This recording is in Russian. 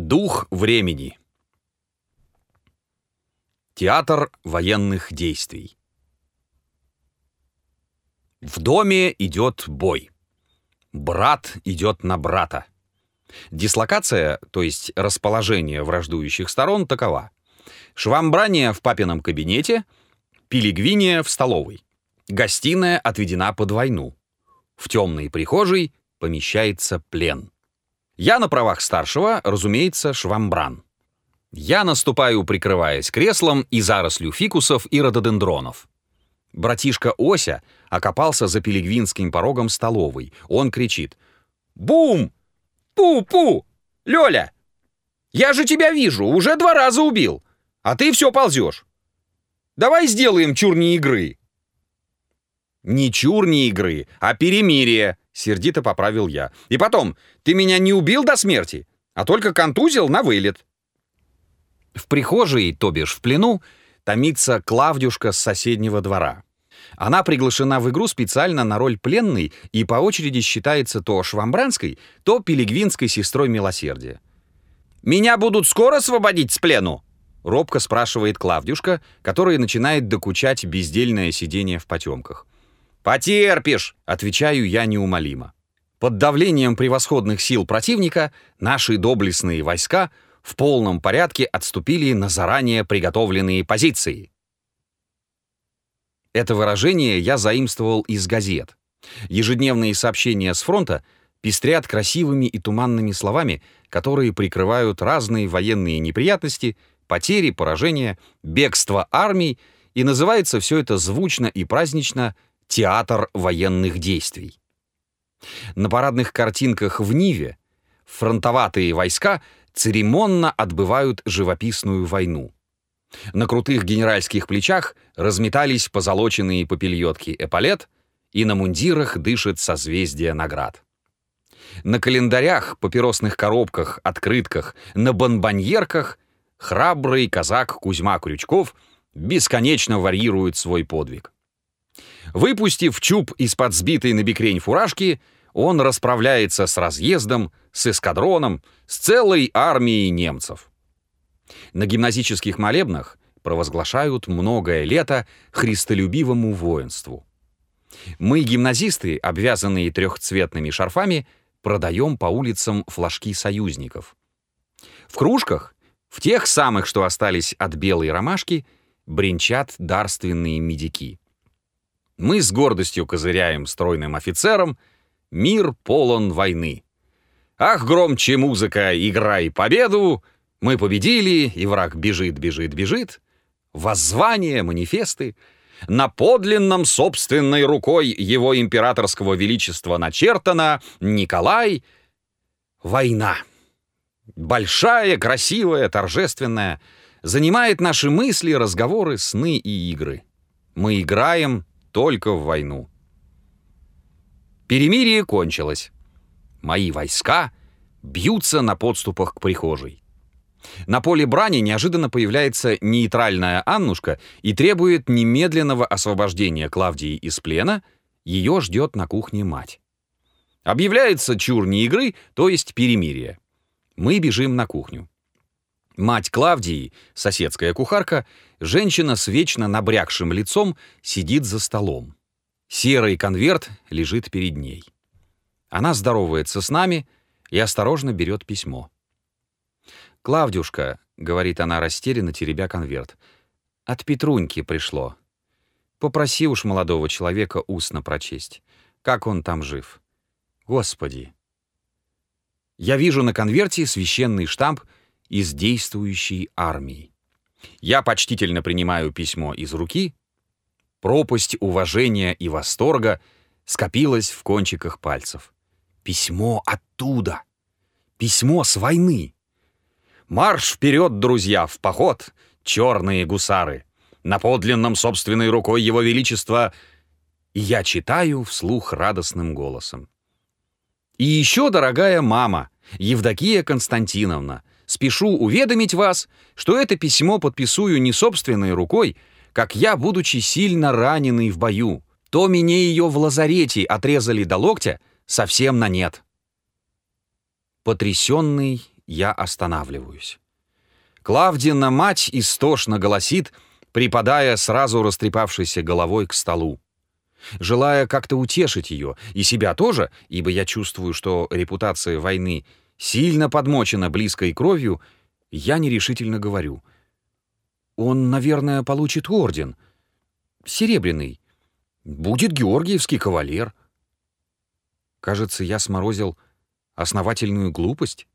Дух времени. Театр военных действий. В доме идет бой. Брат идет на брата. Дислокация, то есть расположение враждующих сторон, такова. Швамбрания в папином кабинете, пилигвиния в столовой. Гостиная отведена под войну. В темной прихожей помещается плен. Я на правах старшего, разумеется, швамбран. Я наступаю, прикрываясь креслом и зарослью фикусов и рододендронов. Братишка Ося окопался за пилигвинским порогом столовой. Он кричит. «Бум! Пу-пу! Лёля! Я же тебя вижу, уже два раза убил, а ты все ползешь. Давай сделаем чурни игры». «Не чурни игры, а перемирие», Сердито поправил я. «И потом, ты меня не убил до смерти, а только контузил на вылет». В прихожей, то бишь в плену, томится Клавдюшка с соседнего двора. Она приглашена в игру специально на роль пленной и по очереди считается то швамбранской, то пилигвинской сестрой милосердия. «Меня будут скоро освободить с плену?» — робко спрашивает Клавдюшка, которая начинает докучать бездельное сидение в потемках. «Потерпишь!» — отвечаю я неумолимо. Под давлением превосходных сил противника наши доблестные войска в полном порядке отступили на заранее приготовленные позиции. Это выражение я заимствовал из газет. Ежедневные сообщения с фронта пестрят красивыми и туманными словами, которые прикрывают разные военные неприятности, потери, поражения, бегство армий, и называется все это звучно и празднично театр военных действий. На парадных картинках в Ниве фронтоватые войска церемонно отбывают живописную войну. На крутых генеральских плечах разметались позолоченные попельотки эполет, и на мундирах дышит созвездие наград. На календарях, папиросных коробках, открытках, на бонбоньерках храбрый казак Кузьма Крючков бесконечно варьирует свой подвиг. Выпустив чуб из-под сбитой на бекрень фуражки, он расправляется с разъездом, с эскадроном, с целой армией немцев. На гимназических молебнах провозглашают многое лето христолюбивому воинству. Мы, гимназисты, обвязанные трехцветными шарфами, продаем по улицам флажки союзников. В кружках, в тех самых, что остались от белой ромашки, бренчат дарственные медики. Мы с гордостью козыряем стройным офицерам. Мир полон войны. Ах, громче музыка, играй победу! Мы победили, и враг бежит, бежит, бежит. Воззвания, манифесты. На подлинном собственной рукой его императорского величества начертано Николай. Война. Большая, красивая, торжественная. Занимает наши мысли, разговоры, сны и игры. Мы играем только в войну. Перемирие кончилось. Мои войска бьются на подступах к прихожей. На поле брани неожиданно появляется нейтральная Аннушка и требует немедленного освобождения Клавдии из плена. Ее ждет на кухне мать. Объявляется чур не игры, то есть перемирие. Мы бежим на кухню. Мать Клавдии, соседская кухарка, женщина с вечно набрякшим лицом, сидит за столом. Серый конверт лежит перед ней. Она здоровается с нами и осторожно берет письмо. «Клавдюшка», — говорит она растерянно, теребя конверт, — «от Петруньки пришло. Попроси уж молодого человека устно прочесть. Как он там жив? Господи!» Я вижу на конверте священный штамп — из действующей армии. Я почтительно принимаю письмо из руки. Пропасть уважения и восторга скопилась в кончиках пальцев. Письмо оттуда. Письмо с войны. Марш вперед, друзья, в поход, черные гусары. На подлинном собственной рукой его величества. Я читаю вслух радостным голосом. И еще, дорогая мама, Евдокия Константиновна, спешу уведомить вас, что это письмо подписую не собственной рукой, как я, будучи сильно раненый в бою. То мне ее в лазарете отрезали до локтя, совсем на нет. Потрясенный я останавливаюсь. Клавдина мать истошно голосит, припадая сразу растрепавшейся головой к столу. Желая как-то утешить ее, и себя тоже, ибо я чувствую, что репутация войны сильно подмочена близкой кровью, я нерешительно говорю. Он, наверное, получит орден. Серебряный. Будет Георгиевский кавалер. Кажется, я сморозил основательную глупость.